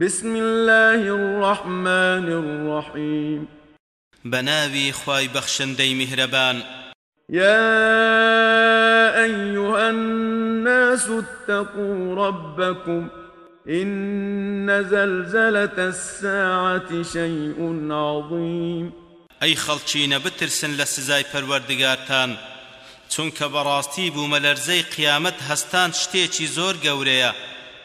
بسم الله الرحمن الرحيم. بناوي خواي بخشندي مهربان. يا أيها الناس اتقوا ربكم إن زلزلة الساعة شيء عظيم. أي خەڵچینە بترسن لە سزای پەروەردگارتان چونکە بەڕاستی بوومە لەرزەی قیامەت هەستان شتێکی زۆر گەورەیە.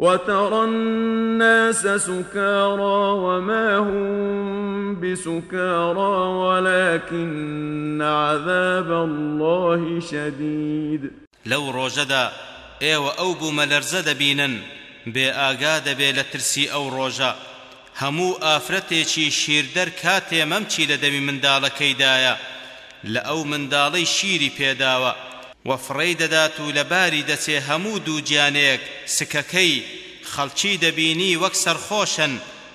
وترى الناس سكارى وما هم بسكارى ولكن عذاب الله شديد. لو روجدا دەبینن بێ ئاگا دەبێ لە ترسی ئەو ڕۆژە هەموو ئافرەتێکی شیردەر کاتێ مەمچی لە دەمی منداڵەکەیدایە لە ئەو منداڵەی شیری پێداوە وەفڕەی دەدات و لە باری دەچێ هەموو دوو گیانەیەک سکەکەی خەڵکی دەبینی وەک سەرخۆشن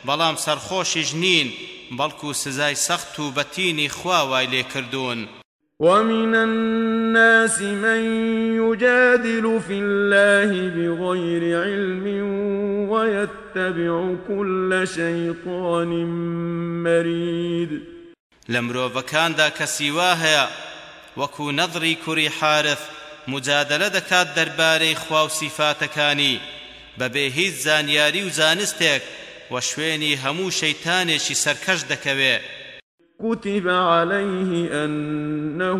بەڵام سەرخۆشیش نین بەڵکو سزای سەخت و بەتینی خوا وای لێکردوون ومن الناس من يجادل في الله بغير علم ويتبع كل شيطان مريد. لمروڤەکاندا کەسی وا هەیە وەکو نەظری کوڕی حارث مجادلە دەکات دەربارەی خوا و سیفاتەکانی بەبێ هیچ زانیاری و زانستێک و شوێنی هەموو شەیتانێکی سەرکەش دەکەوێت كتب عليه أنه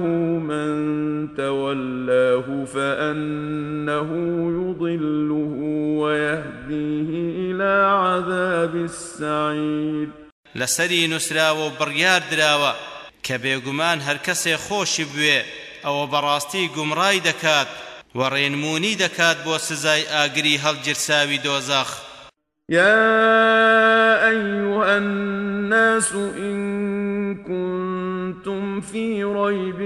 من تولاه فأنه يضله ويهديه إلى عذاب السعير. لسري نسراوە و بڕیار دراوە کە بێگومان هەر کەسێ خۆشی بوێ ئەوە بەڕاستی گومڕای دەکات و ڕێنمونی دەکات بۆ سزای ئاگری هەڵگرساوی دۆزەخ يا أيها الناس إن كنتم في ريب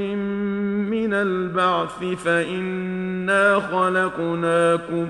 من البعث فإنا خلقناكم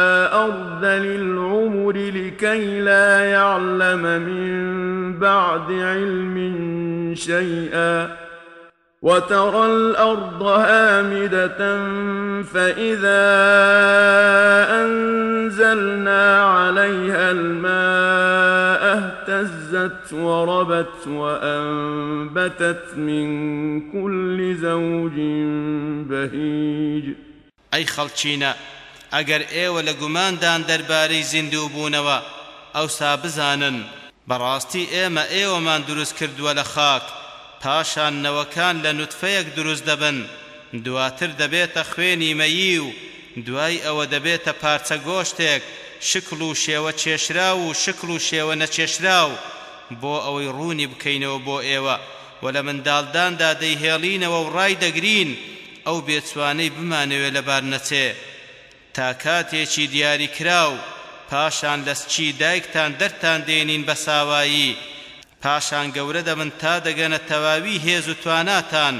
أرض للعمر لكي لا يعلم من بعد علم شيئا وترى الأرض هامدة فإذا أنزلنا عليها الماء اهتزت وربت وأنبتت من كل زوج بهيج. أي خلچينا ئەگەر ئێوە لە گوماندان دەربارەی زیندوو بوونەوە ئەوسا بزانن. بەڕاستی ئێمە ئێوەمان دروست کردووە لە خاک. پاشان نەوەکان لە نوتفەیەک دروست دەبن. دواتر دەبێتە خوێنی مەیی و دوای ئەوە دەبێتە پارچە گۆشتێک. شکل و شێوە کێشراو و شکل و شێوە نەکێشراو و بۆ ئەوەی ڕوونی بکەینەوە بۆ ئێوە. و لە منداڵداندا دەیهێڵینەوە و ڕای دەگرین. ئەوەی بمانەوێت لەبار نەچێ. تا کاتێکی دیاری کراو پاشان لەسچی دایکتان دەرتان دێنین بە ساوایی. پاشان گەورە دەبن تا دەگەنە تەواوی هێز و تواناتان.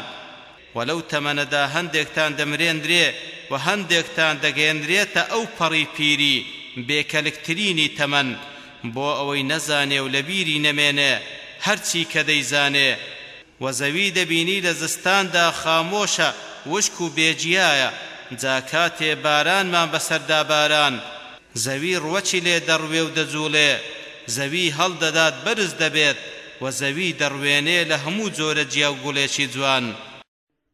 وەلەو تەمەنەدا هەندێکتان دەمرێندرێ و هەندێکتان دەگەێنرێتە ئەو پەڕی پیری بێکەلکترینی تەمەن. بۆ ئەوەی نەزانێ و لەبیری نەمێنێ هەرچی کە دەیزانێ. و زەوی دەبینی لە زستاندا خامۆشە وشک و بێجیایە. جا کاتێ بارانمان بەسەردا باران زەوی ڕوەچی لێ دەڕوێ و دەجوڵێ. زەوی هەڵدەدات بەرز دەبێت و زەوی دەڕوێنێ لە هەموو جۆرە جیاو گوڵێکی جوان.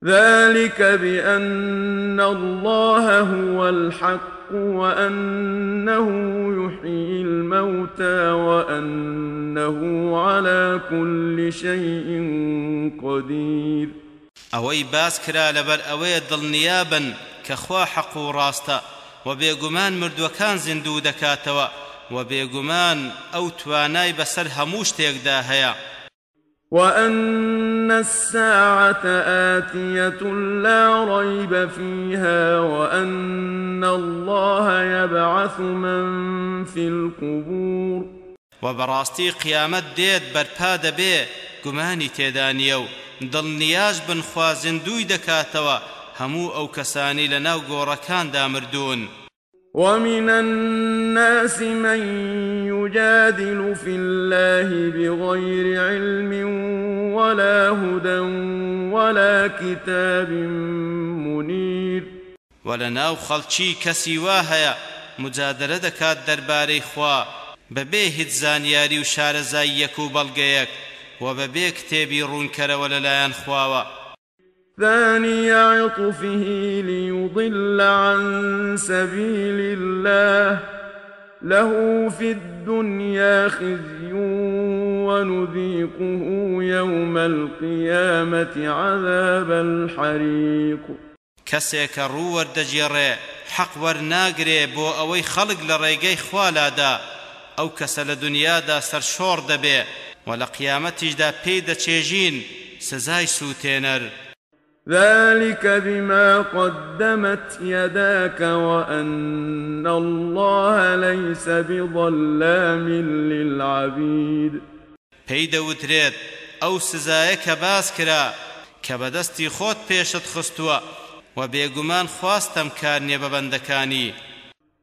ذلك بأن الله هو الحق وأنه يحيي الموتى وأنه على كل شيء قدير. ئەوەی باس کرا لەبەر ئەوەیە دڵنیابن کە خوا حەق و ڕاستە و بێگومان مردووەکان زیندوو دەکاتەوە و بێگومان ئەو توانای بەسەر هەموو شتێکدا هەیە. وأن الساعة آتية لا ريب فيها وأن الله يبعث من في القبور وبراستي قيامت ديت برپا دەبێ گومانی تێدانیە و دڵنیاش بنخوا زیندوی دەکاتەوە هەموو ئەو کەسانی لە ناو گۆڕەکاندا مردوون ومن الناس من يجادل في الله بغير علم ولا هدى ولا كتاب منير. ولناو خەڵکی کەسی وا هەیە مجادلە دەکات دەربارەی خوا بەبێ هیچ زانیاری و شارەزاییەک و بەڵگەیەک. و بەبێ کتێبی ڕوونکەرەوە لەلایەن خواوە. ثاني عطفه ليضل عن سبيل الله. له في الدنيا خزي ونذيقه يوم القيامة عذاب الحريق. کەسێکە وەردەجێڕێ حەق وەرناگرێ بۆ ئەوەی خەڵک لە ڕێگەی خوالادا ئەو کەسە لە دنیادا سەرشۆڕ دەبێ. و لە قیامەتیشدا پێی دەچێژین سزای سووتێنەر. ذلك بما قدمت يداك وأن الله ليس بظلام للعبيد. پێی وتريد ئەو سزایە کە باس کرا کە بەدەستی خۆت پێشت خستووە و بێگومان خواستم کار بەندەکانی.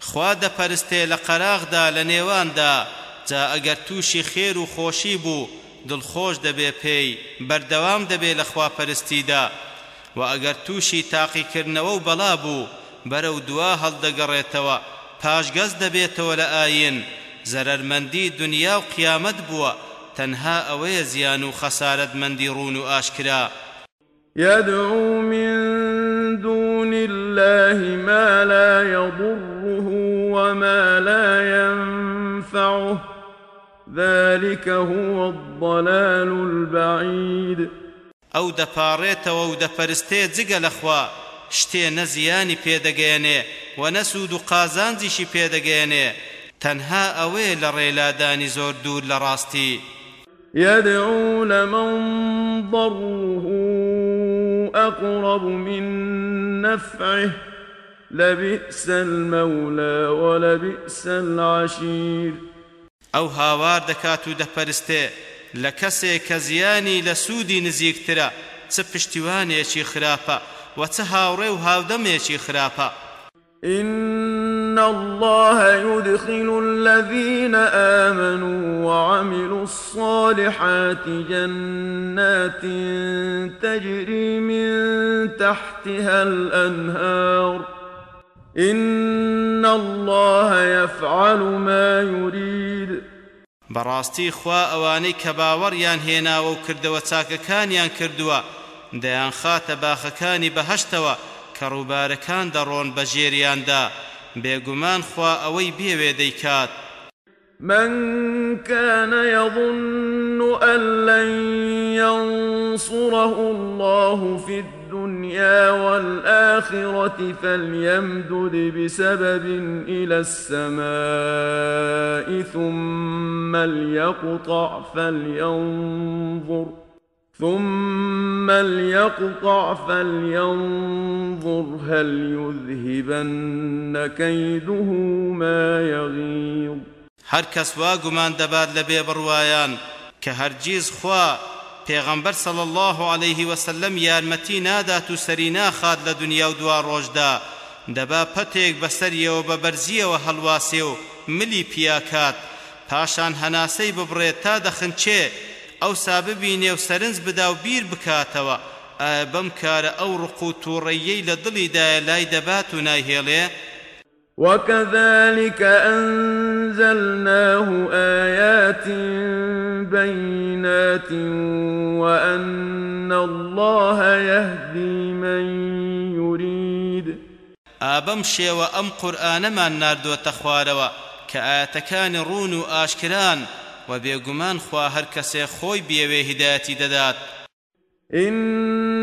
خوا دەپەرستێ لە قەراغدا لە نێواندا. جا ئەگەر تووشی خێر و خۆشی بوو دڵخۆش دەبێ پێی بەردەوام دەبێ لە خواپەرستیدا و ئەگەر تووشی تاقیکردنەوە و بەڵا بوو بەرەو دوا هەڵدەگەڕێتەوە. پاشگەز دەبێتەوە لە ئاین. زەرەرمەندی دنیا و قیامەت بووە. تەنها ئەوەیە زیان و خەسارەتمەندی ڕون و ئاشکرا. يدعو من دون الله ما لا يضره وما لا ينفعه. ذلك هو الضلال البعيد. ئەو دەپارێتەوە و دەپەرستێ جگە لەخوا شتێ نەزیانی پێدەگەێنێ و نەسوود و قازانجیشی پێدەگەێنێ. تەنها ئەوێ لە ڕێلادانی زۆر دوور لە ڕاستی. يدعو لمن ضره أقرب من نفعه. لبئس المولى ولبئس العشير. ئەو هاوار دەکات و دەپەرستێ لە کەسێک کە زیانی لە سوودی نزیکترە چ پشتیوانێکی خراپە و چه هاوڕێ و هاودەمێکی خراپە. إن الله يدخل الذين آمنوا وعملوا الصالحات جنات تجري من تحتها الأنهار. إن الله يفعل ما يريد. بەڕاستی خوا ئەوانەی کە باوەڕیان هێناوە و کردەوە چاکەکانیان کردووە دەیان خاتە باخەکانی بەهشتەوە کە ڕووبارەکان دەڕۆن بە ژێریاندا بێگومان خوا ئەوەی بێوێ دەیکات من كان يظن أن لن ينصره الله في الدنيا والآخرة فليمدد بسبب إلى السماء ثم ليقطع فلينظر ثم ليقطع فلينظر هل يذهبن كيده ما يغيظ. هەر کەس وا گومان دەبات لە بێ خوا پێغەمبەر صلی الله عليه وسلم یارمەتی نادات و سەری ناخات لە دنیا و دوا ڕۆژدا. دەبا پەتێک بەسەریەوە بە بەرزیەوە هەڵواسێ و ملی پیاکات. پاشان هەناسەی ببڕێت تا دەخنچێ ئەو ساببینێ و سەرنج بدا و بیر بکاتەوە. بەم کارە ئەو ڕق و تووڕەیەی لە دڵیدایە لای دەبات و نایهێڵێ وكذلك أنزلناه آيات بينات وأن الله يهدي من يريد ئابەم شێوە ئەم قورآنەمان ناردووەتە خوارەوە کە ئاەتەکانی ڕون و ئاشکران و بێگومان خوا کەسێ خۆی بێوێ هیدایەتی دەدات. إن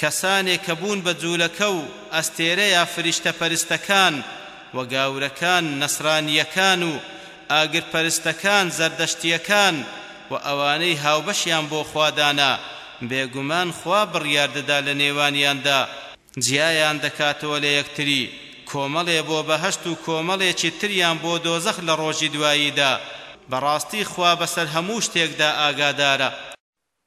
کەسانێک کە بوون بە جوولەکە و ئەستێرەیە فریشتە پەرستەکان و گاورەکان نەسرانیەکان و ئاگرپەرستەکان زەردەشتیەکان و ئەوانەی هاوبەشیان بۆ خوادانا بێگومان خوا بڕیار دەدا لە نێوانیاندا. جیایان دەکاتەوە لە یەکتری کۆمەڵێ بۆ بەهەشت و کۆمەڵێکی تریان بۆ دۆزەخ لە ڕۆژی دواییدا. بەڕاستی خوا بەسەر هەموو شتێکدا ئاگادارە.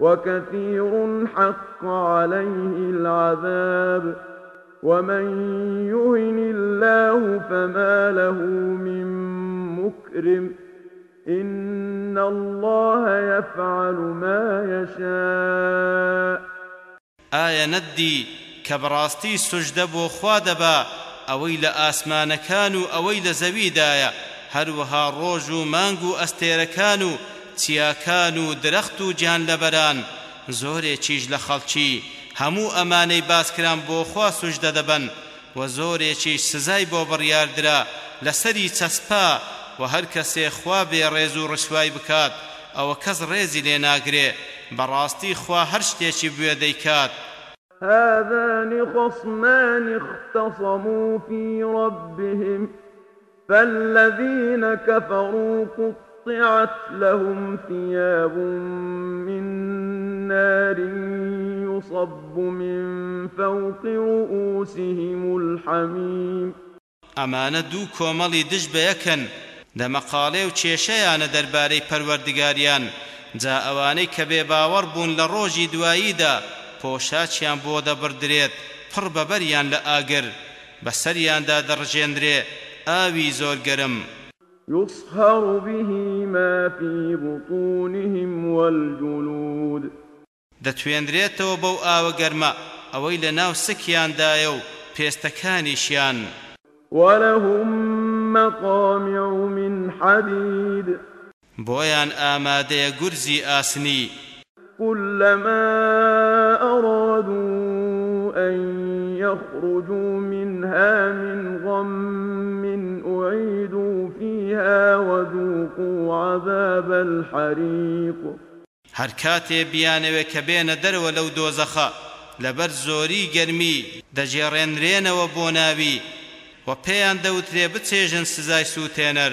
وكثير حق عليه العذاب. ومن يهن الله فما له من مكرم. إن الله يفعل ما يشاء. ئایا ندي كبراستي سجد بو خوادبا ئەوەی لە ئاسمانەکان و ئەوەی لە زەویدایە هەروەها ڕۆژ و مانگ و ئەستێرەکان و چیاکان و درەخت و گیان لەبەران. زۆرێکیش لە خەڵکی. هەموو ئەمانەی باسکران بۆ خوا سوژدە دەبەن و زۆرێکیش سزای بۆ بڕیاردرا. لەسەری چەسپا و هەر کەسێ خوا بێ ڕێز و ڕیسوای بکات. ئەوە کەس ڕێزی لێ ناگرێ. بەڕاستی خوا هەر شتێکی بوێ دەیکات. هذان خصمان اختصموا في ربهم فالذين كفروا قط قطعت لهم ثياب من نار يصب من فوق رؤوسهم الحميم. ئەمانە دوو کۆمەڵی دش بە یەکەن دەمەقاڵێ و کێشەیانە دەربارەی پەروەردگاریان جا ئەوانەی کە بێ باوەڕ بوون لە ڕۆژی دواییدا پۆشاچیان بۆ دەبردرێت پڕ بەبەریان لە ئاگر بەسەریاندا دەڕژێنرێ ئاوی زۆر گەرم. يصهر به ما في بطونهم والجلود. دەتوێنرێتەوە بەو ئاوە گەرمە ئەوەی لە ناو سکیاندایە و پێستەکانیشیان. ولهم مقامع من حديد. بۆیان ئامادەیە گورزی ئاسنی. كلما أرادوا أن يخرجوا منها من غم أعيدوا فيها وذوقوا عذاب الحريق. هەر کاتێ بیانەوێ کە بێنە دەرەوە لەو دۆزەخە لەبەر زۆری گەرمی دەجێڕێنرێنەوە بۆ ناوی و پێیان دەوترێ بچێژن سزای سووتێنەر.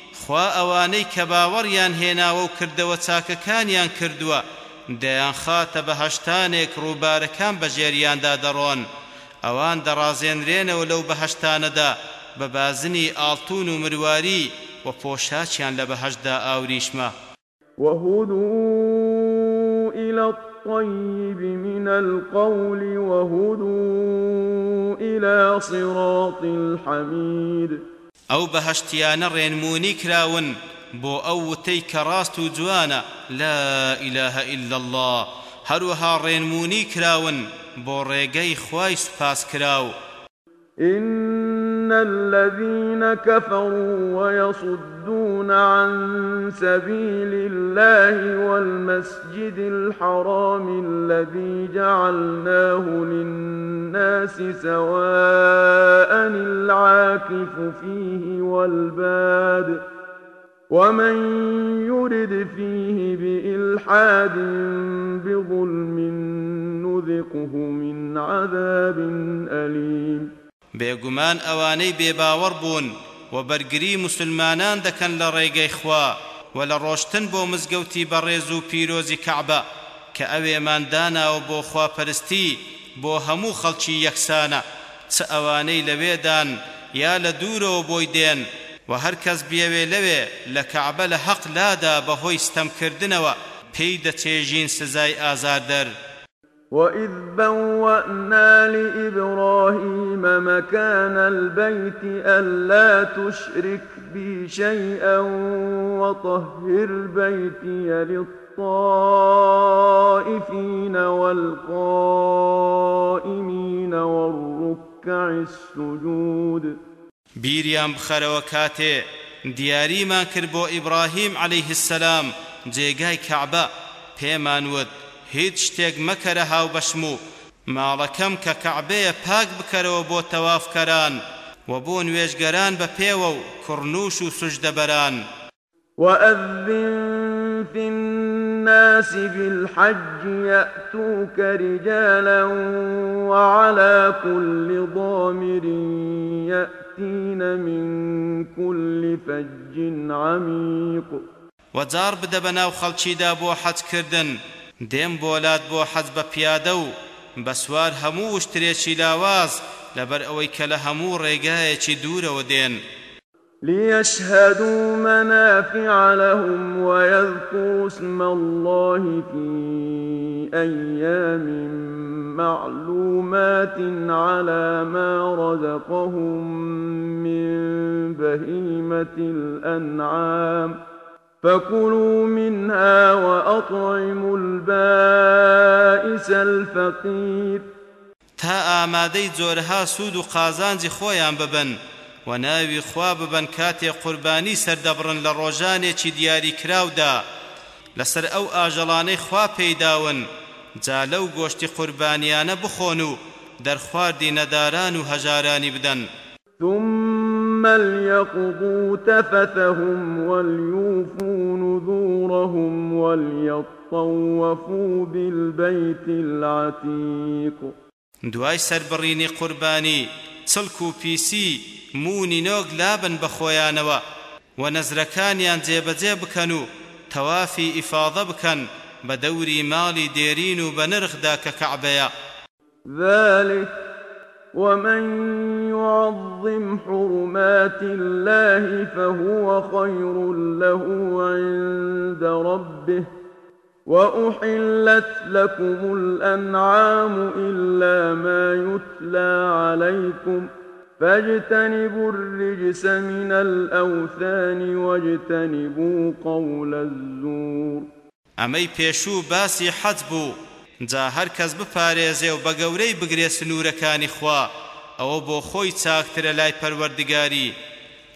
خوا ئەوانەی کە باوەڕیان هێناوە و کردەوە چاکەکانیان کردووە دەیان خاتە بە هەشتانێک ڕووبارەکان بە ژێریاندا دەڕۆن. ئەوان دەڕازێنرێنەوە لەو بەهشتانەدا بە بازنی ئاڵتون و مرواری و پۆشاچیان لە بەهشدا ئاوریشمە. وهدوا إلى الطيب من القول وهدوا إلى صراط الحميد ئەو بەهشتیانە ڕێنمونی کراون بۆ ئەو وتەی کە ڕاست لا إله إلا الله. هەروەها ڕێنمونی کراون بۆ ڕێگەی خوای سوپاس کراو إن الذين كفروا ويصدون عن سبيل الله والمسجد الحرام الذي جعلناه للناس سواء العاكف فيه والباد ومن يرد فيه بإلحاد بظلم نذقه من عذاب أليم بێگومان ئەوانەی بێباوەڕ بوون و بەرگری مسلمانان دەکەن لە ڕێگەی خوا و لە ڕۆشتن بۆ مزگەوتی بەڕێز و پیرۆزی کەعبە کە ئەوێمان داناوە بۆ خواپەرستی بۆ هەموو خەڵکی یەکسانە. چ ئەوانەی لەوێدان یا لە دوورەوە بۆی دێن و هەر کەس بیەوێ لەوێ لە کەعبە لە حەق لادا بەهۆی ستەمکردنەوە پێی دەچێژین سزای ئازاردەر. وإذ بوأنا لإبراهيم مكان البيت ألا تشرك بي شيئا وطهر بيتي للطائفين والقائمين والركع السجود بیریان بخەرەوە کاتێ دیاریمان کرد بۆ ئیبراهیم عليه السلام جێگای کەعبە پێمان وت هیچ شتێک مەکەرە هاو بەشم و ماڵەکەم کە کەعبەیە پاک بکەرەوە بۆ تەوافکەران و بۆ نوێژگەران بە پێوە و کوڕنووش و سوژدەبەران. وأذن في الناس بالحج يأتوك رجالا وعلى كل ضامر يأتين من كل فج عميق. وجار بدە بەناو خەڵکیدا بۆ حەج کردن. دێم بۆلات بۆ حەز بە پیادە و بە سوار هەموو شترێکی لاواز لەبەر ئەوەی کە لە هەموو ڕێگایەکی دوورەوە دێن. ليشهدوا منافع لهم ويذكروا اسم الله في أيام معلومات على ما رزقهم من بهيمة الأنعام ۖ. فكلوا منها وأطعموا البائس الفقير. تا ئامادەی جۆرەها سوود و قازانجی خۆیان ببن و ناوی خوا ببن کاتێ قوربانی سەردەبڕن لە ڕۆژانێکی دیاری کراودا. لەسەر ئەو ئاژەڵانەی خوا پێیداون جا لەو گۆشتی قوربانیانە بخۆن و دەرخواردی نەداران و هەژارانی بدەن. ثم ليقضوا تفثهم وليوفوا نذورهم وليطوفوا بالبيت العتيق. دوای سەربڕینی قوربانی چڵک و پیسی مونی نۆگ لابن بە خۆیانەوە. و نەزرەکانیان جێبەجێ بکەن و تەوافی ئیفاضە بکەن بە دەوری ماڵی دێرین و بە نرخدا کە کەعبەیە. ذلك ومن يعظم حرمات الله فهو خير له عند ربه وأحلت لكم الأنعام إلا ما يتلى عليكم فاجتنبوا الرجس من الأوثان واجتنبوا قول الزور پێشوو باسی حەج بوو جا هەر کەس بپارێزێ و بە گەورەی بگرێ سنوورەکانی خوا ئەوە بۆ خۆی چاکترە لای پەروەردگاری.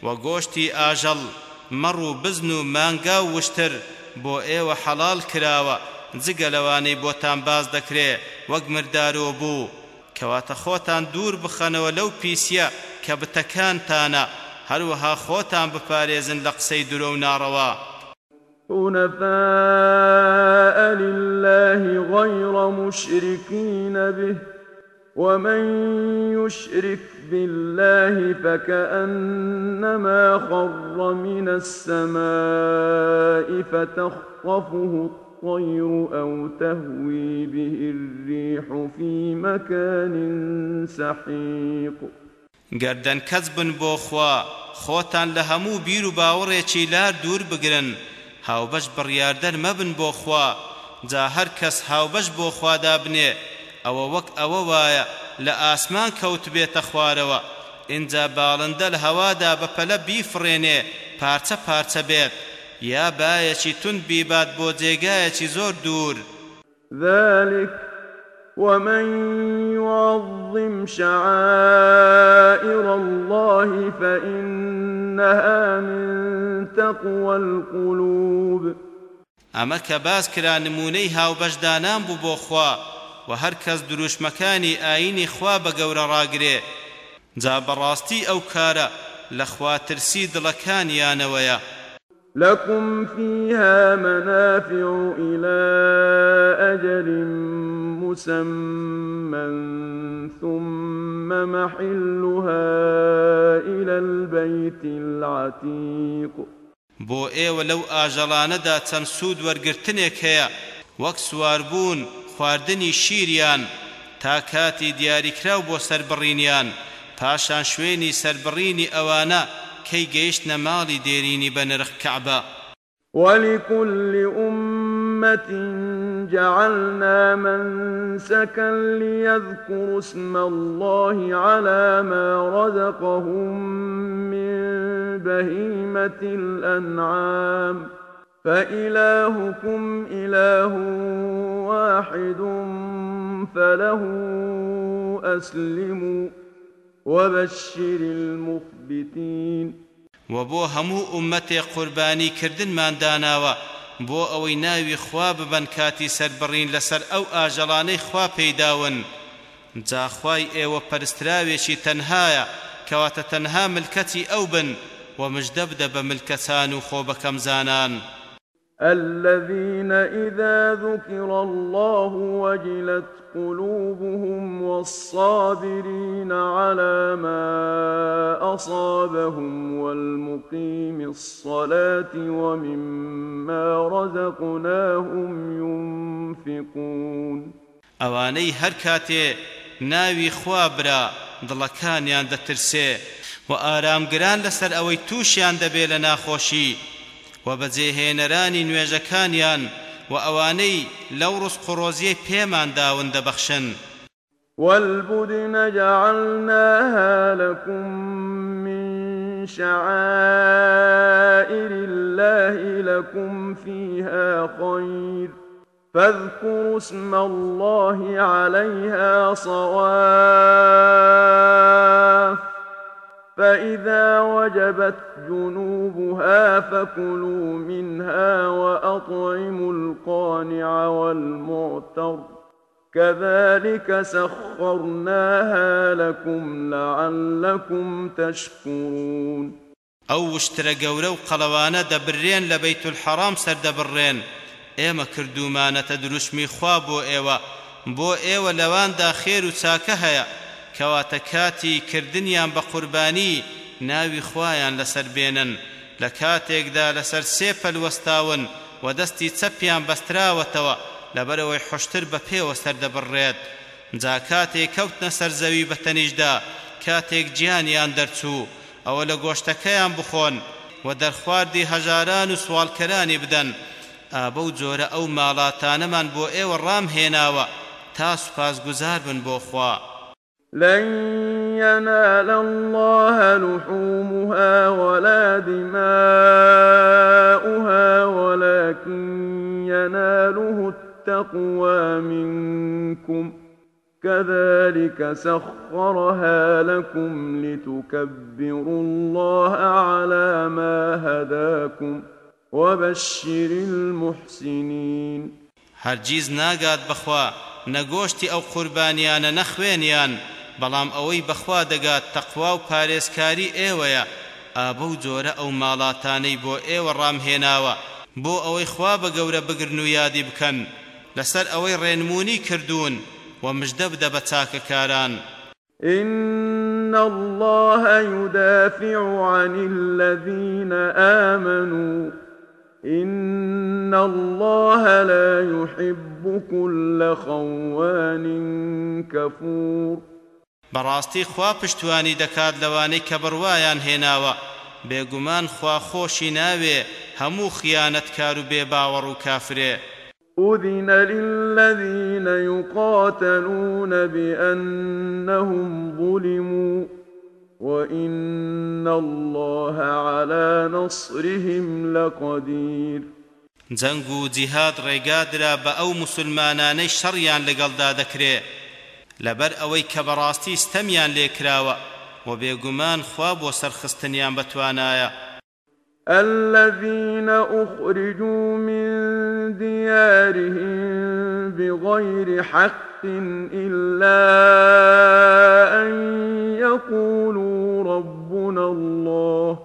و گۆشتی ئاژەڵ مەڕ و بزن و مانگا و وشتر بۆ ئێوە حەڵال کراوە جگە لەوانەی بۆتان باز دەکرێ وەک مردارەوە بوو. کەواتە خۆتان دوور بخەنەوە لەو پیسە کە بتەکانتانە هەروەها خۆتان بپارێزن لە قسەی درۆ و ناڕەوا. حنفاء لله غير مشركين به ومن يشرك بالله فكأنما خر من السماء فتخطفه الطير أو تهوي به الريح في مكان سحيق. گەردەن کەس بن بۆ خوا خۆتان لە هەموو بیر و باوەڕێکی لار بگرن. هاوبەش بڕیاردەر مەبن بۆ خوا جا هەر کەس هاوبەش بۆ خوادا بنێ ئەوە وەک ئەوە وایە لە ئاسمان کەوت بێتە خوارەوە. ئینجا باڵندە لە هەوادا بەپەلە بیفڕێنێ پارچە پارچە بێت. یا بایەکی تون بیبات بۆ جێگایەکی زۆر دوور ذلك ومن يعظم شعائر الله فإنها من تقوى القلوب. ئەمە کە باس کرا نمونەی هاوبەشدانان بوو بۆ و هەر کەس دروشمەکانی ئاینی خوا بە گەورە ڕاگرێ. جا بەڕاستی ئەو کارە لە خواترسی لكم فيها منافع إلى أجل مسمى ثم محلها إلى البيت العتيق. بۆ ئێوە لەو ئاژەڵانەدا چەند سوود وەرگرتنێک هەیە. وەک سواربوون خواردنی شیریان تا کاتی دیاریکراو بۆ سربڕینیان. پاشان شوێنی سربڕینی ئەوانە کەی گەیشتنە ماڵی دێرینی بە نرخ کەعبە. ولكل أمة جعلنا منسكا ليذكروا اسم الله على ما رزقهم من بهيمة الأنعام فإلهكم إله واحد فله أسلموا وبشر المخبتين. وبو همو أمتي قرباني كردن من داناوا بۆ ئەوەی ناوی خوا ببەن کاتی سەربڕین لەسەر ئەو ئاژەڵانەی خوا پەیداون. جاخوای ئێوە پەرستراوێکی تەنهایە کەواتە تەنها ملکەتی ئەو بن و مژدە بدە بە ملکەچان و خۆ بەکەم زانان. الذين إذا ذكر الله وجلت قلوبهم والصابرين على ما أصابهم والمقيم الصلاة ومما رزقناهم ينفقون. ئەوانەی هەر کاتێ ناوی خوابرا دڵەکانیان دەترسێ و ئارامگران لەسەر ئەوەی تووشیان دەبێ لە ناخۆشی و بەجێهێنەرانی نوێژەکانیان و ئەوانەی لەو ڕسق ڕۆزیەی پێمان داون دەبەخشن. والبدن جعلناها لكم من شعائر الله لكم فيها خير فاذكروا اسم الله عليها صواف فإذا وجبت جنوبها فكلوا منها وأطعموا القانع والمعتر. كذلك سخرناها لكم لعلكم تشكرون. ئەو وشترە گەورە و قەڵەوانە دەبرێن لە بەیت الحەرام سەردەبڕێن ئێمە کردومانەتە دروشمی خوا بۆ ئێوە بۆ ئێوە لەواندا خێر و هەیە کەواتە کاتی کردنیان بە قوربانی ناوی خوایان لەسەر بێنن. لە کاتێکدا لەسەر سێ پەلوەستاون و دەستی چەپیان بەستراوەتەوە لەبەرەوەی حشتر بە پێوە سەردەبڕێت جا کاتێک کەوتنە سەر زەوی بە تەنیشدا کاتێک گیانیان دەرچوو. ئەوە لە گۆشتەکەیان بخۆن و دەرخواردی هەژاران و سوالکەرانی بدەن. ئابە و جۆرە ئەو ماڵاتانەمان بۆ ئێوە ڕام هێناوە تا سوپاسگوزار بن بۆ خوا. لن ينال الله لحومها ولا دماؤها ولكن يناله التقوى منكم. كذلك سخرها لكم لتكبروا الله على ما هداكم وبشر المحسنين. هەرگیز ناگات بەخوا نەگۆشتی ئەو قوربانیانە نەخوێنیان بەڵام ئەوەی بەخوا دەگات تەقوا و پارێزکاری ئێوەیە. ئابە و جۆرە ئەو ماڵاتانەی بۆ ئێوە ڕامهێناوە. بۆ ئەوەی خوا بە گەورە بگرن و یادی بکەن. لەسەر ئەوەی ڕێنمونی کردوون ومجدە بدە بە چاکەکاران. إن الله يدافع عن الذين آمنوا. إن الله لا يحب كل خوان كفور. بەڕاستی خوا پشتوانی دەکات لەوانەی کە بڕوایان هێناوە. بێگومان خوا خۆشی ناوێ هەموو خیانەتکار و بێباوەڕ و کافرێ. أذن للذين يقاتلون بأنهم ظلموا وإن الله على نصرهم لقدير. جەنگ و جیهاد ڕێگادرا بە ئەو مسلمانانەی شەڕیان لەگەڵدا دەکرێ. لەبەر ئەوەی کە بەڕاستی ستەمیان لێکراوە و بێگومان خوا بۆ سەرخستنیان بەتوانایە الذين أخرجوا من ديارهم بغير حق إلا أن يقولوا ربنا الله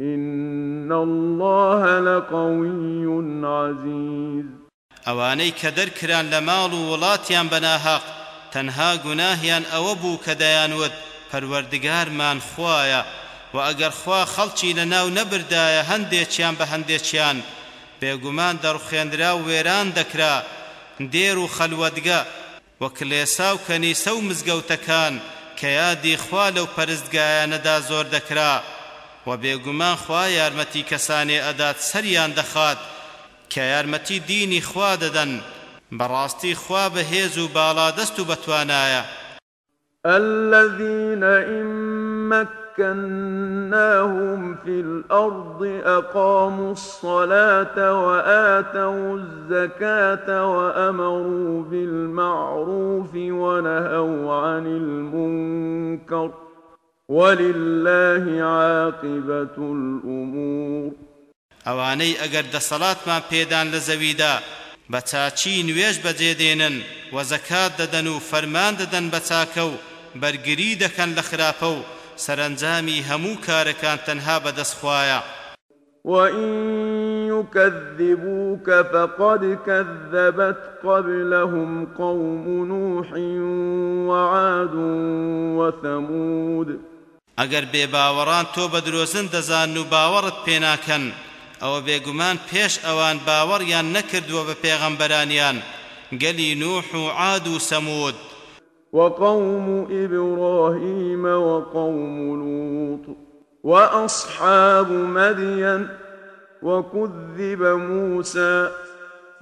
إن الله لقوي عزيز. ئەوانەی کە دەرکران لە ماڵ و وڵاتیان بەناهاق تەنها گوناهیان ئەوە بوو کە دەیانوت پەروەردگارمان خوایە و ئەگەر خوا خەڵکی لە ناو نەبردایە هەندێکیان بە هەندێکیان. بێگومان دەڕخێنرا و وێران دەکرا دێر و خەلوەدگە وە کلێسا و کەنیسە و مزگەوتەکان کە یادی خوا لەو پەرستگایانەدا زۆر دەکرا. و بێگومان خوا یارمەتی کەسانێ ئەدات سەریان دەخات کە یارمەتی دینی خوا دەدەن بەڕاستی خوا بەهێز و باڵا دەست و بەتوانایە. الذين إن في الأرض أقاموا الصلاة وآتوا الزكاة وأمروا بالمعروف ونهوا عن المنكر ۖ ولله عاقبة الأمور. ئەوانەی ئەگەر دەسەڵاتمان پێدان لە زەویدا بە چاچی نوێژ بەجێدێنن و زەکات دەدەن و فەرمان دەدەن بە چاکە و بەرگری دەکەن لە خراپە و سەرنجامی هەموو کارەکان تەنها بەدەستخوایە وإن يكذبوك فقد كذبت قبلهم قوم نوح وعاد وثمود. ئەگەر بێباوەڕان تۆ بە درۆزن دەزان و باوەڕت پێناکەن ئەوە بێگومان پێش ئەوان باوەڕیان نەکردووە بە پێغەمبەرانیان گەلی نوح و عاد و سەمود وقوم إبراهيم وقوم لوط وأصحاب مدين وكذب موسى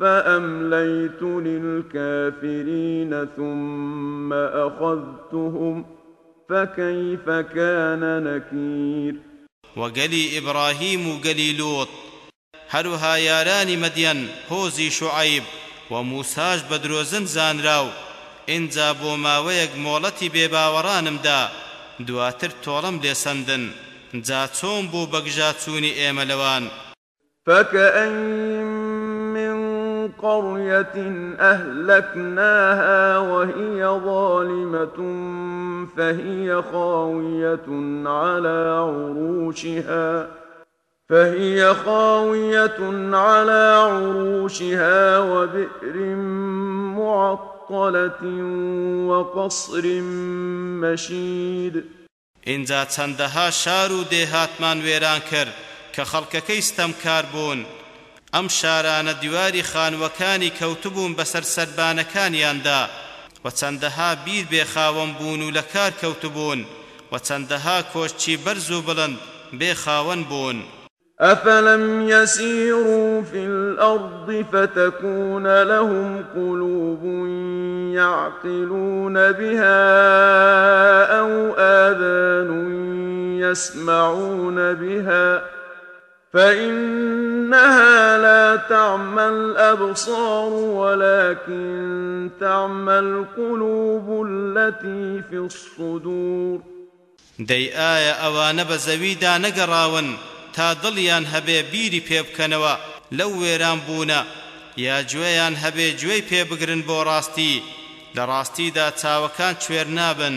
فأمليت للكافرين ثم أخذتهم ۖ فكيف كان نكير؟ وقلي إبراهيم وقلي لوط هروها ياراني مدين هوزي شعيب وموساش بدروزن زانراو انجا بۆ ماوەیەک مۆڵەتی بێباوەڕانم دا دواتر تۆڵم لێسەندن جا چۆن بوو بەگژا چوونی ئێمە لەوان قرية أهلكناها وهي ظالمة فهي خاوية على عروشها فهي خاوية على عروشها وبئر معطلة وقصر مشيد. اینجا چەندەها شار و دێهاتمان وێران کرد کە خەڵکەکەی ستەمکار ئەم شارانە دیواری خانوەکانی کەوتبوون بەسەر سەربانەکانیاندا و چەندەها بیر بێخاوەم بوون و لە کار کەوتبوون و چەندەها کۆشتی بەرز و بڵند بێخاوەن بوون. أفلم يسيروا في الأرض فتكون لهم قلوب يعقلون بها أو آذان يسمعون بها ۖ فإنها لا تعمى الأبصار ولكن تعمى القلوب التي في الصدور دەی ئایا ئەوانە بە زەویدا نەگەڕاون تا دڵیان هەبێ بیری پێ بکەنەوە لەو وێران بوونە یا گوێیان هەبێ گوێی پێ بگرن بۆ ڕاستی لە ڕاستیدا چاوەکان کوێر نابن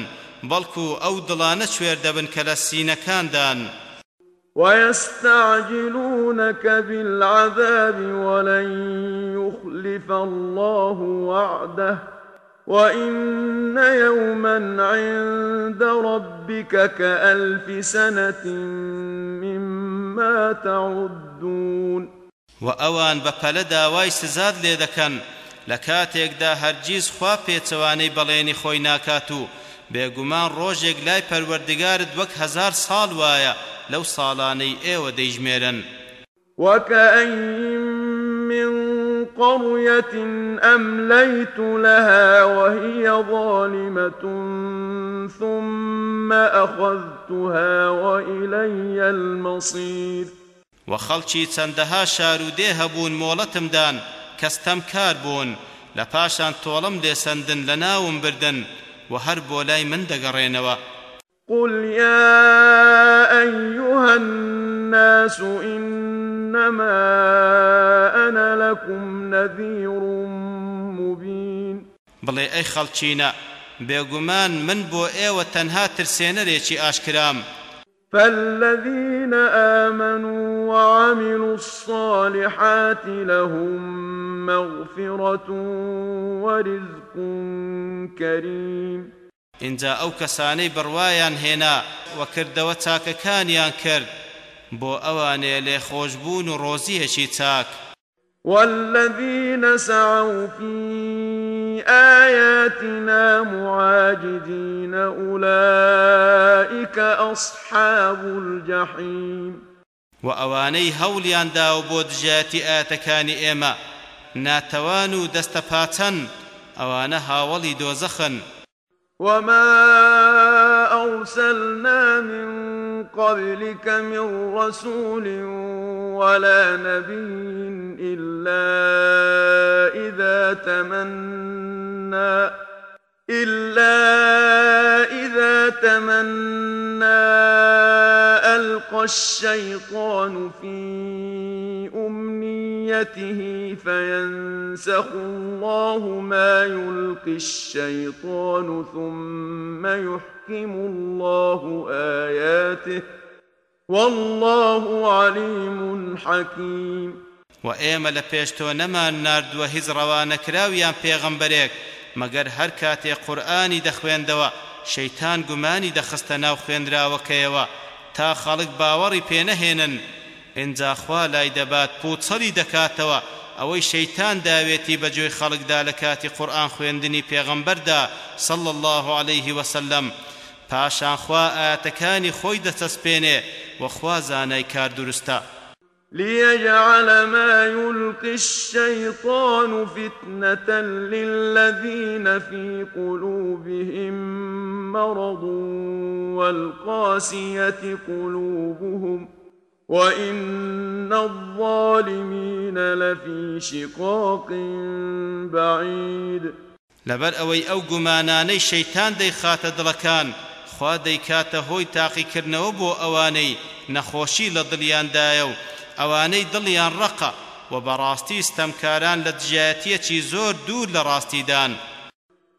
بەڵکو ئەو دڵانە کوێر دەبن کە لە سینەکاندان. ويستعجلونك بالعذاب ولن يخلف الله وعده. وإن يوما عند ربك كألف سنة مما تعدون. وأوان بپەلە داوای سزاد لێ دەکەن لە کاتێکدا هەرگیز خوا پێچەوانەی بەڵێنی خۆی ناکات بێگومان ڕۆژێک لای پەروەردگارت وەک هەزار ساڵ وایە لەو ساڵانەی ئێوە دەیژمێرن. وكأين من قرية أمليت لها وهي ظالمة ثم أخذتها وإلي المصير وخەڵکی چەندەها شار و دێ هەبوون مۆڵەتمدان کەستەم کار بوون لە پاشان تۆڵم لێسەندن لە ناوم بردن و هەر بۆ لای من دەگەڕێنەوە. قل يا أيها الناس إنما أنا لكم نذير مبين. بڵێ ئەی خەڵچینە بێگومان من بۆ ئێوە تەنها ترسێنەرێکی ئاشکرام. فالذين آمنوا وعملوا الصالحات لهم مغفرة ورزق كريم. اینجا ئەو کەسانەی بڕوایان هێنا و کردەوە چاکەکانیان کرد بۆ ئەوانێ لێ خۆشببوون و ڕۆزیەکی چاک والذين سعوا في آياتنا معاجدين أولئك أصحاب الجحيم. وأواني هوليان داو بودجاتي آتكاني إما ناتوانو دستپاتن أوانا هاولي دوزخن. وما أرسلنا من قبلك من رسول ولا نبي إلا إذا تمنى إلا إذا تمنى ألقى الشيطان في أمنيته فينسخ الله ما يلقي الشيطان ثم يحكم الله آياته والله عليم حكيم. وإيما لپێشتۆ نەمان ناردووە هیچ ڕەوانەکراویان پێغەمبەرێک مەگەر هەر کاتێ قورئانی دەخوێندەوە شەیتان گومانی دەخستە تا خەڵک باوەڕی پێنەهێنن. ئینجا خوا لای دەبات پوچەڵی دەکاتەوە. ئەوەی شەیتان داوێتی بەجۆی خەڵکدا لە کاتی قورئان خوێندنی پێغەمبەردا صلى الله عليه وسلم پاشان خوا ئاەتەکانی خۆی دەچەسپێنێ وەخوا زانای کار دروستە. ليجعل ما يلقي الشيطان فتنة للذين في قلوبهم مرض والقاسية قلوبهم وإن الظالمين لفي شقاق بعيد لبر أوي أو گومانانەی شەیتان دەیخاتە دڵەکان خوا دەیکاتە هۆی تاقیکردنەوە بۆ ئەوانەی نەخۆشی لە دڵیاندایە ئەوانەی دڵیان ڕقە و بەڕاستی ستەمکاران لە دژایەتیەکی زۆر دوور لە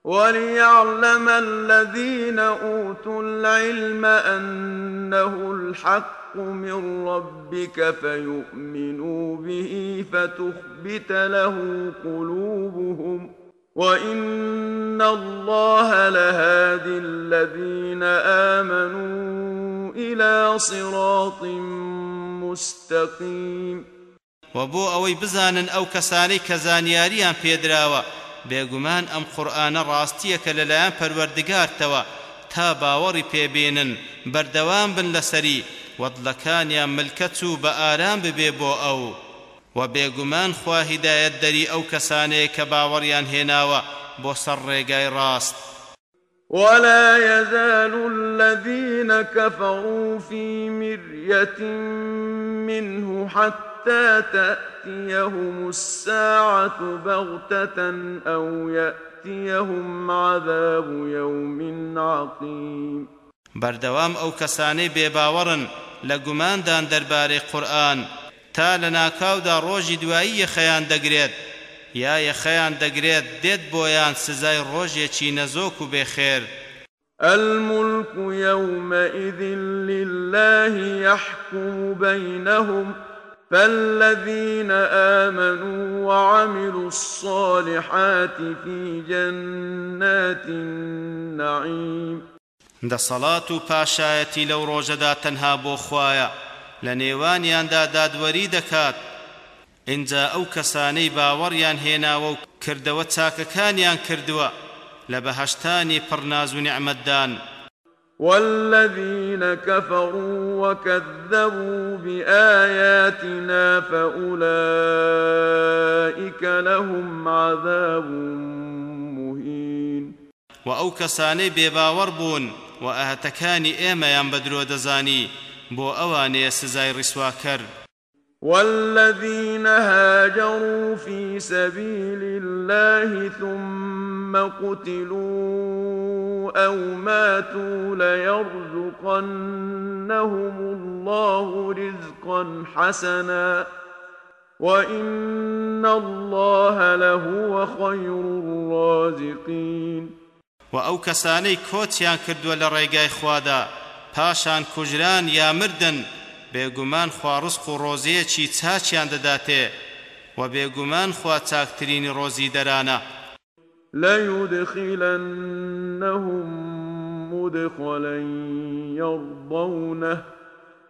وليعلم الذين أوتوا العلم أنه الحق من ربك فيؤمنوا به فتخبت له قلوبهم وإن الله لهادي الذين آمنوا إلى صراط مستقيم. وبو أوي بزانن أو كساني كزانياريان بيدراوة بێگومان ئەم قورآانە ڕاستیەکە لەلایەن پەروەردگارتەوە تا باوەڕی پێبێنن بەردەوام بن لەسەری. وەدلەکانیان ملکەت و بە ئارام ببێ بۆ ئەو. و بێگومان خوا هیدایەت دەری ئەو کەسانەیە کە باوەڕیان هێناوە بۆ سەر ڕێگای ڕاست. ولا يزال الذين كفروا في مرية منه حتى تأتيهم الساعة بغتة أو يأتيهم عذاب يوم عقيم. بەردەوام ئەو کەسانەی بێباوەڕن لە گوماندان دەربارەی قورئان تا لە ناکاودا ڕۆژی دوایی یەخەیان دەگرێت یا یەخەیان دەگرێت دێت بۆیان سزای ڕۆژێکی نەزۆک و بێخێر. الملك يومئذ لله يحكم بينهم فالذين آمنوا وعملوا الصالحات في جنات النعيم. دەسەڵات و پاشایەتی لەو ڕۆژەدا تەنها بۆ خوایە. لە نێوانیاندا دادوەری دەکات. اینجا ئەو کەسانەی باوەڕیان هێناوە و کردەوە چاکەکانیان کردووە لە بەهەشتانی پڕناز و نعمەتدان والذين كفروا وكذبوا بآياتنا فأولئك لهم عذاب مهين. و ئەو کەسانەی بێباوەڕ بوون و ئایەتەکانی ئێمەیان بە درۆ دەزانی بۆ ئەوانە سزای ڕیسواکەر والذين هاجروا في سبيل الله ثم قتلوا أو ماتوا ليرزقنهم الله رزقا حسنا. وإن الله لهو خير الرازقين. وأو كساني كوتيان كردوا لريقاي خوادا پاشان کوژران یا مردن بێگومان خوا ڕزق و ڕۆزەیەکی چاچیان دەداتێ و بێگومان خوا چاکترینی ڕۆزی دەرانە. ليدخلنهم مدخلا يرضونه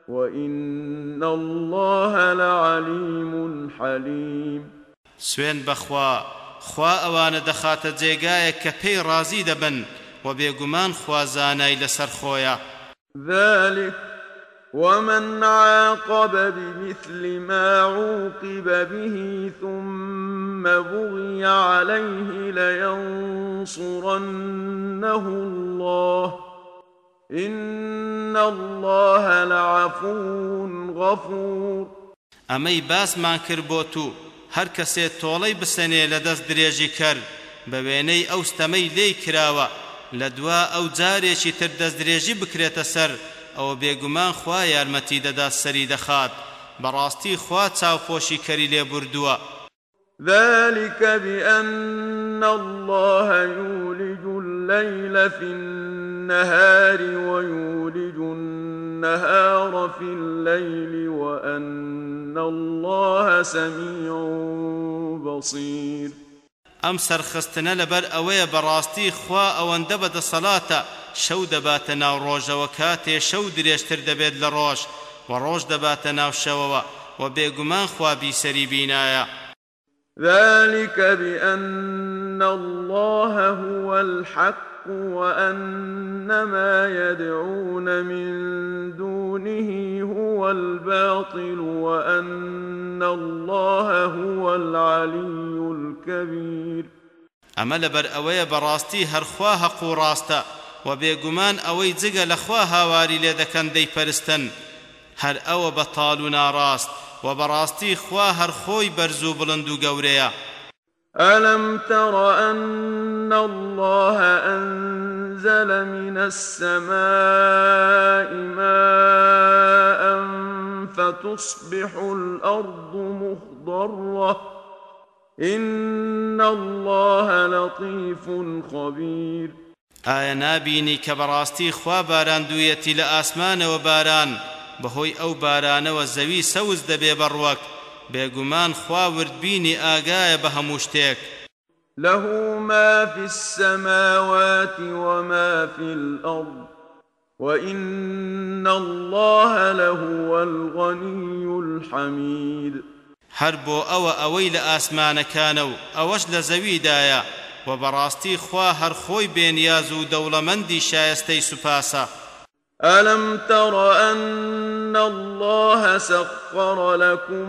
وإن الله لعليم حليم. سوێن بەخوا خوا ئەوانە دەخاتە جێگایە کە پێی ڕازی دەبن و بێگومان خوا زانای لەسەر خۆیە. ذلك ومن عاقب بمثل ما عوقب به ثم بغي عليه لينصرنه الله إن الله لعفو غفور ئەمەی باسمان کرد بۆ تو هەر کەسێ تۆڵەی بسەنێ لە دەست درێژی کرد بە وێنەی لە دوا ئەو جارێکی تر دەست درێژی بکرێتە سەر ئەوە بێگومان خوا یارمەتی دەدا سەری دەخات. بەڕاستی خوا چاوپۆشی کەری لێ بردووە ذلك بأن الله يولج الليل في النهار ويولج النهار في الليل وأن الله سميع بصير ئەم سەرخستنە لەبەر ئەوەیە بەڕاستی خوا ئەوەندە بەدەسەڵاتە شەو دەباتە ناو ڕۆژەوە کاتێ شەو درێژتر دەبێت لە ڕۆژ و ڕۆژ دەباتە ناو و خوا بیسەری بینایە. ذلك بأن الله هو الحق وأن ما يدعون من دونه هو الباطل وأن الله هو العلي الكبير. أما لبر أوي براستي هرخوا حق راستا و بێگومان ئەوەی جگە لەخوا هاواری لێ دەکەن دەیپەرستن. هەر ئەوە بەتاڵ و ناڕاست و بەڕاستی خوا هەر خۆی بەرز و بڵند و ألم تر أن الله أنزل من السماء ماء فتصبح الأرض مخضرة؟ إن الله لطيف خبير. ئایا نابینی کە بەڕاستی خوا باراندوویەتی لە ئاسمانەوە باران بەهۆی ئەو بارانەوە زەوی سەوز دەبێ بەڕوەک بێگومان خوا وردبینی ئاگایە بە هەموو شتێک. له ما في السماوات وما في الأرض وإن الله لهو الغني الحميد. هەر بۆ ئەوە ئەوەی لە ئاسمانەکانە و ئەوەش لە زەویدایە و بەڕاستی خوا هەر خۆی بێنیاز و دەوڵەمەندی شایستەی سوپاسە. ألم تر أن الله سخر لكم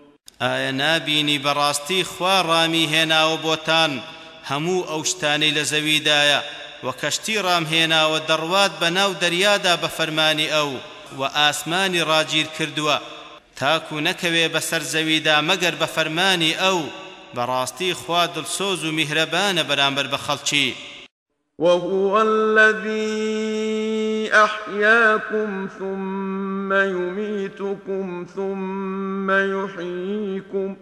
ئایا نابینی بەڕاستی خوا ڕامی هێناوە بۆتان؟ هەموو ئەو شتانەی لە زەویدایە. و کەشتی ڕامهێناوە دەڕوات بە ناو دەریادا بە فەرمانی ئەو و ئاسمانی ڕاگیر کردووە. تاکو نەکەوێ بەسەر زەویدا مەگەر بە فەرمانی ئەو بەڕاستی خوا دڵسۆز و میهرەبانە بەرامبەر بە خەڵکی. وهو الذي أحياكم ثم يميتكم ثم يحييكم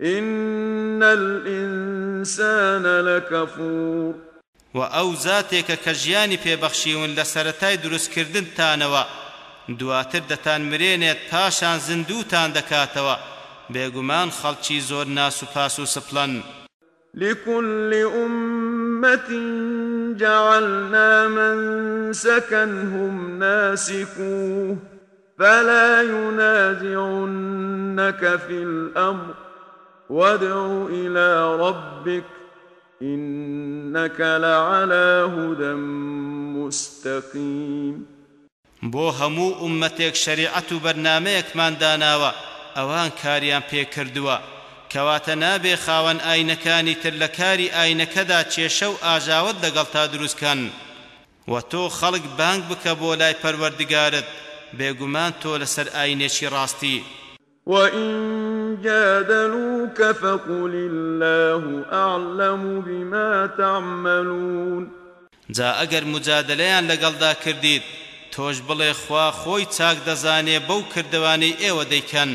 إن الإنسان لكفور. وأو ذاتك كجياني ببخشيون لسرتاي دروس كردن تانوا. دواتر دەتان مرێنێت پاشان زندوتان دەکاتەوە بێگومان خەڵکی زۆر ناس و پاس و سپڵەن لكل أمة جعلنا منسكا هم ناسكوه فلا ينازعنك في الأمر وادع إلى ربك إنك لعلى هدى مستقيم. بۆ هەموو ئومەتێک شەریعەت و بەرنمەیەکمان داناوە ئەوان کاریان کەواتە نابێ خاوەن ئاینەکانی تر لە کاری ئاینەکەدا کێشە و ئاژاوت لەگەڵ تا دروستکەن. و تۆ خەڵک بانگ بکە بۆ لای پەروەردگارت بێگومان تۆ لەسەر ئاینێکی ڕاستی. وإن جادلوك فقل الله أعلم بما تعملون. جا ئەگەر مجادلەیان لەگەڵدا کردیت تۆش بڵێ خوا خۆی چاک دەزانێ بەو کردوانەی ئێوە دەیکەن.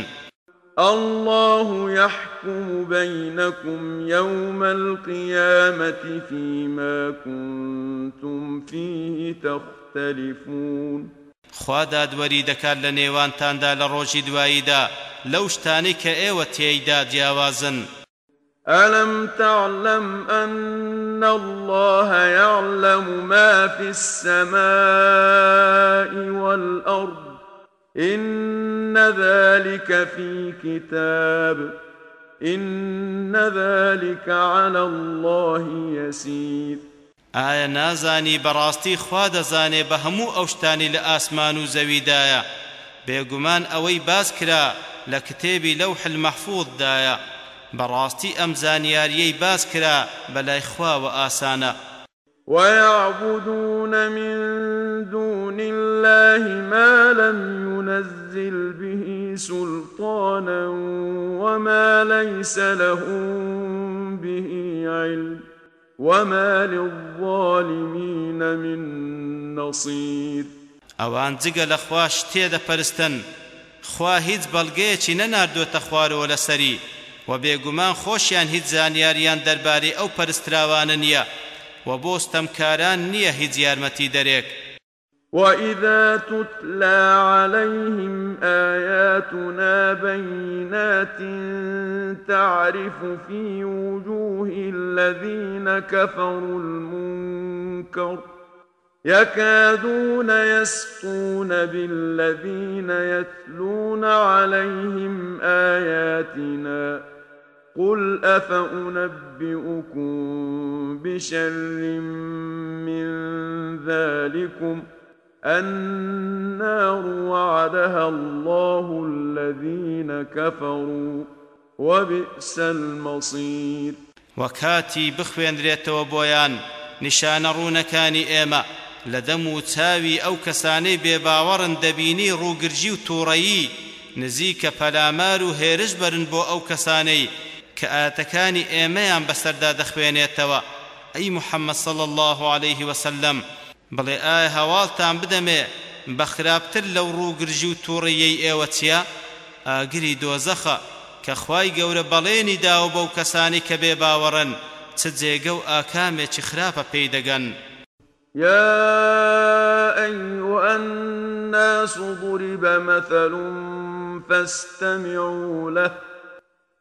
الله يحكم بينكم يوم القيامة فيما كنتم فيه تختلفون. خوا دادوەری دەکات لە نێوانتاندا لە ڕۆژی دواییدا لەو شتانەی کە ئێوە تێیدا جیاوازن ألم تعلم أن الله يعلم ما في السماء والأرض؟ إن ذلك في كتاب إن ذلك على الله يسير ئایا نازانی بەڕاستی خوا دەزانێ بە هەموو ئەو شتانی لە ئاسمان و زەویدایە؟ بێگومان ئەوەی باس کرا لە کتێبی لەوحولمەحفوظدایە بەڕاستی ئەم باس کرا ويعبدون من دون الله ما لم ينزل به سلطانا وما ليس لهم به علم وما للظالمين من نصير. ئەوان جگە لە خوش تێدەپەرستن خوا هیچ بەڵگەیەکی نەناردوێتە خوارەوە لەسەری و بێگومان خۆشیان هیچ زانیاریان دەربارەی ئەو پەرستراوانە نییە. و بۆ ستەمکاران نییە هیچ یارمەتی دەرێک. وإذا تتلى عليهم آياتنا بينات تعرف في وجوه الذين كفروا المنكر يكادون يسقون بالذين يتلون عليهم آياتنا قل أفأنبئكم بشر من ذلكم النار وعدها الله الذين كفروا وبئس المصير وە کاتێ بخوێنرێتەوە بۆیان نیشانە ڕوونەکانی ئێمە لە دەم و چاوی ئەو کەسانەی بێباوەڕن دەبینی ڕووگرجی و تووڕەیی نزیکە پەلامار و هێرش کە ئایەتەکانی ئێمەیان بەسەردا دەخوێنێتەوە. ئەی محەممەد صل الله عليه وسلم بڵێ ئایا هەواڵتان بدەمێ بە خراپتر لەو ڕووگرژی و تووڕیەی ئێوە چیە؟ ئاگری دۆزەخە کە خوای گەورە بەڵێنی داوە بەو کەسانی کە بێ باوەڕن چ جێگە و ئاکامێکی خراپە پێی دەگەن. يا أيها الناس ضرب مثل فاستمعوا له.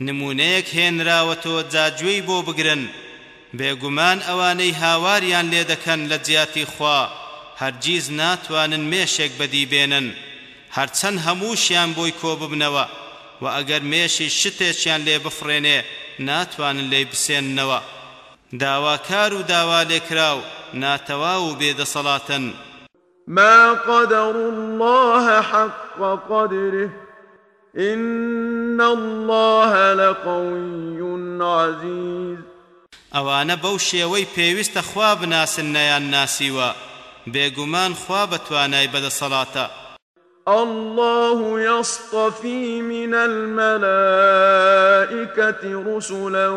نمونەیەک هێنراوەتەوە جاگوێی بۆ بگرن. بێگومان ئەوانەی هاواریان لێ دەکەن لە جیاتی خوا. هەرگیز ناتوانن مێشێک بەدی بێنن هەرچەند هەمووشیان بۆی کۆ ببنەوە و ئەگەر مێشی شتێکیان لێ بفڕێنێ ناتوانن لێی بسێننەوە. داواکار و داوا لێکراو ناتەوا و بێدەسەڵاتن. ما قدر الله حق قدره. إن الله لقوي عزيز. ئەوانە بەو شێوەی پێویستە خوا بناسن نەیان ناسیوە. بێگومان خوا بەتوانای بەدەسەڵاتە الله يصطفي من الملائكة رسلا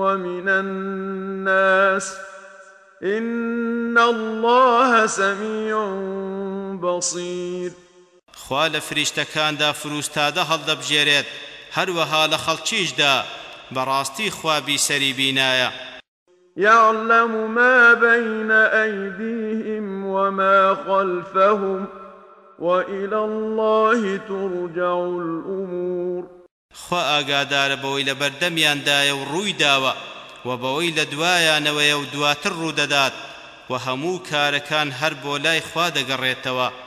ومن الناس. إن الله سميع بصير. خوا لە فریشتەکاندا فروستادە هەڵدەبژێرێت هەروەها لە خەڵکیشدا بەڕاستی خوا بیسەری بینایە. يعلم ما بين أيديهم وما خلفهم وإلى الله ترجع الأمور خوا ئاگادارە بەوەی لە بەردەمیاندایە و ڕووی داوە و بەوەی لە دوایانەوەیە و دواتر ڕوودەدات و هەموو کارەکان هەر بۆ لای خوا دەگەڕێتەوە.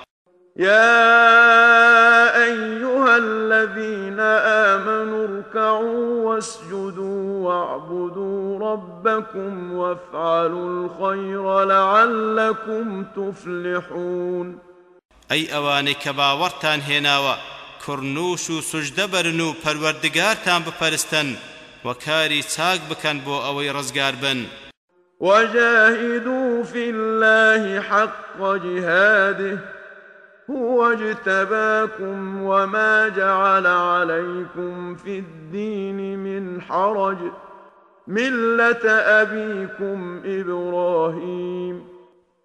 يا أيها الذين آمنوا اركعوا واسجدوا واعبدوا ربكم وافعلوا الخير لعلكم تفلحون. ئەوانەی کە باوەڕتان هێناوە کوڕنووش و سوژدە بەرن و پەروەردگارتان بپەرستن و کاری چاک بکەن بۆ ئەوەی ڕزگار بن. وجاهدوا في الله حق جهاده هو اجتباكم وما جعل عليكم في الدين من حرج ملة أبيكم إبراهيم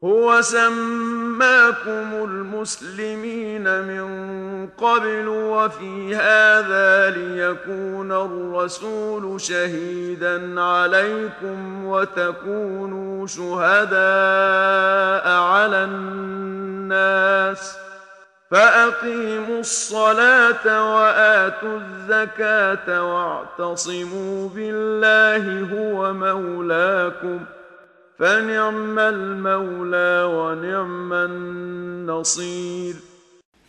هو سماكم المسلمين من قبل وفي هذا ليكون الرسول شهيدا عليكم وتكونوا شهداء على الناس فأقيموا الصلاة وآتوا الزكاة واعتصموا بالله هو مولاكم ۖ فنعم المولى ونعم النصير.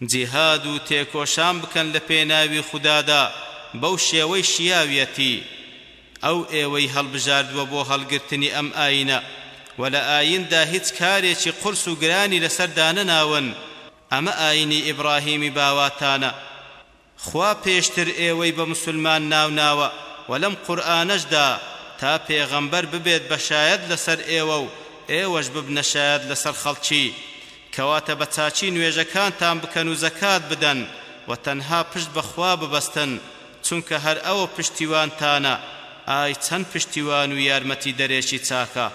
جهاد و تێکۆشان بکەن لە پێناوی خوددادا بەو شێوەی شیاویەتی. ئەو ئێوەی هەڵبژاردووە بۆ هەڵگرتنی ئەم ئاینە و لە ئایندا هیچ کارێکی قرس و ناون ئەمە ئاینی ئیبراهیمی باواتانە. خوا پێشتر ئێوەی بە مسلمان ناوناوە و لەم قورئانەشدا تا پێغەمبەر ببێت بەشایەت لەسەر ئێوە و ئێوەش ببنە شایەت لەسەر خەڵکی. کەواتە بە چاچی نوێژەکانتان بکەن و زەکات بدەن و تەنها پشت بەخوا ببەستن چونکە هەر ئەوە پشتیوانتانە. ئای چەند پشتیوان و یارمەتی دەرێکی چاکە.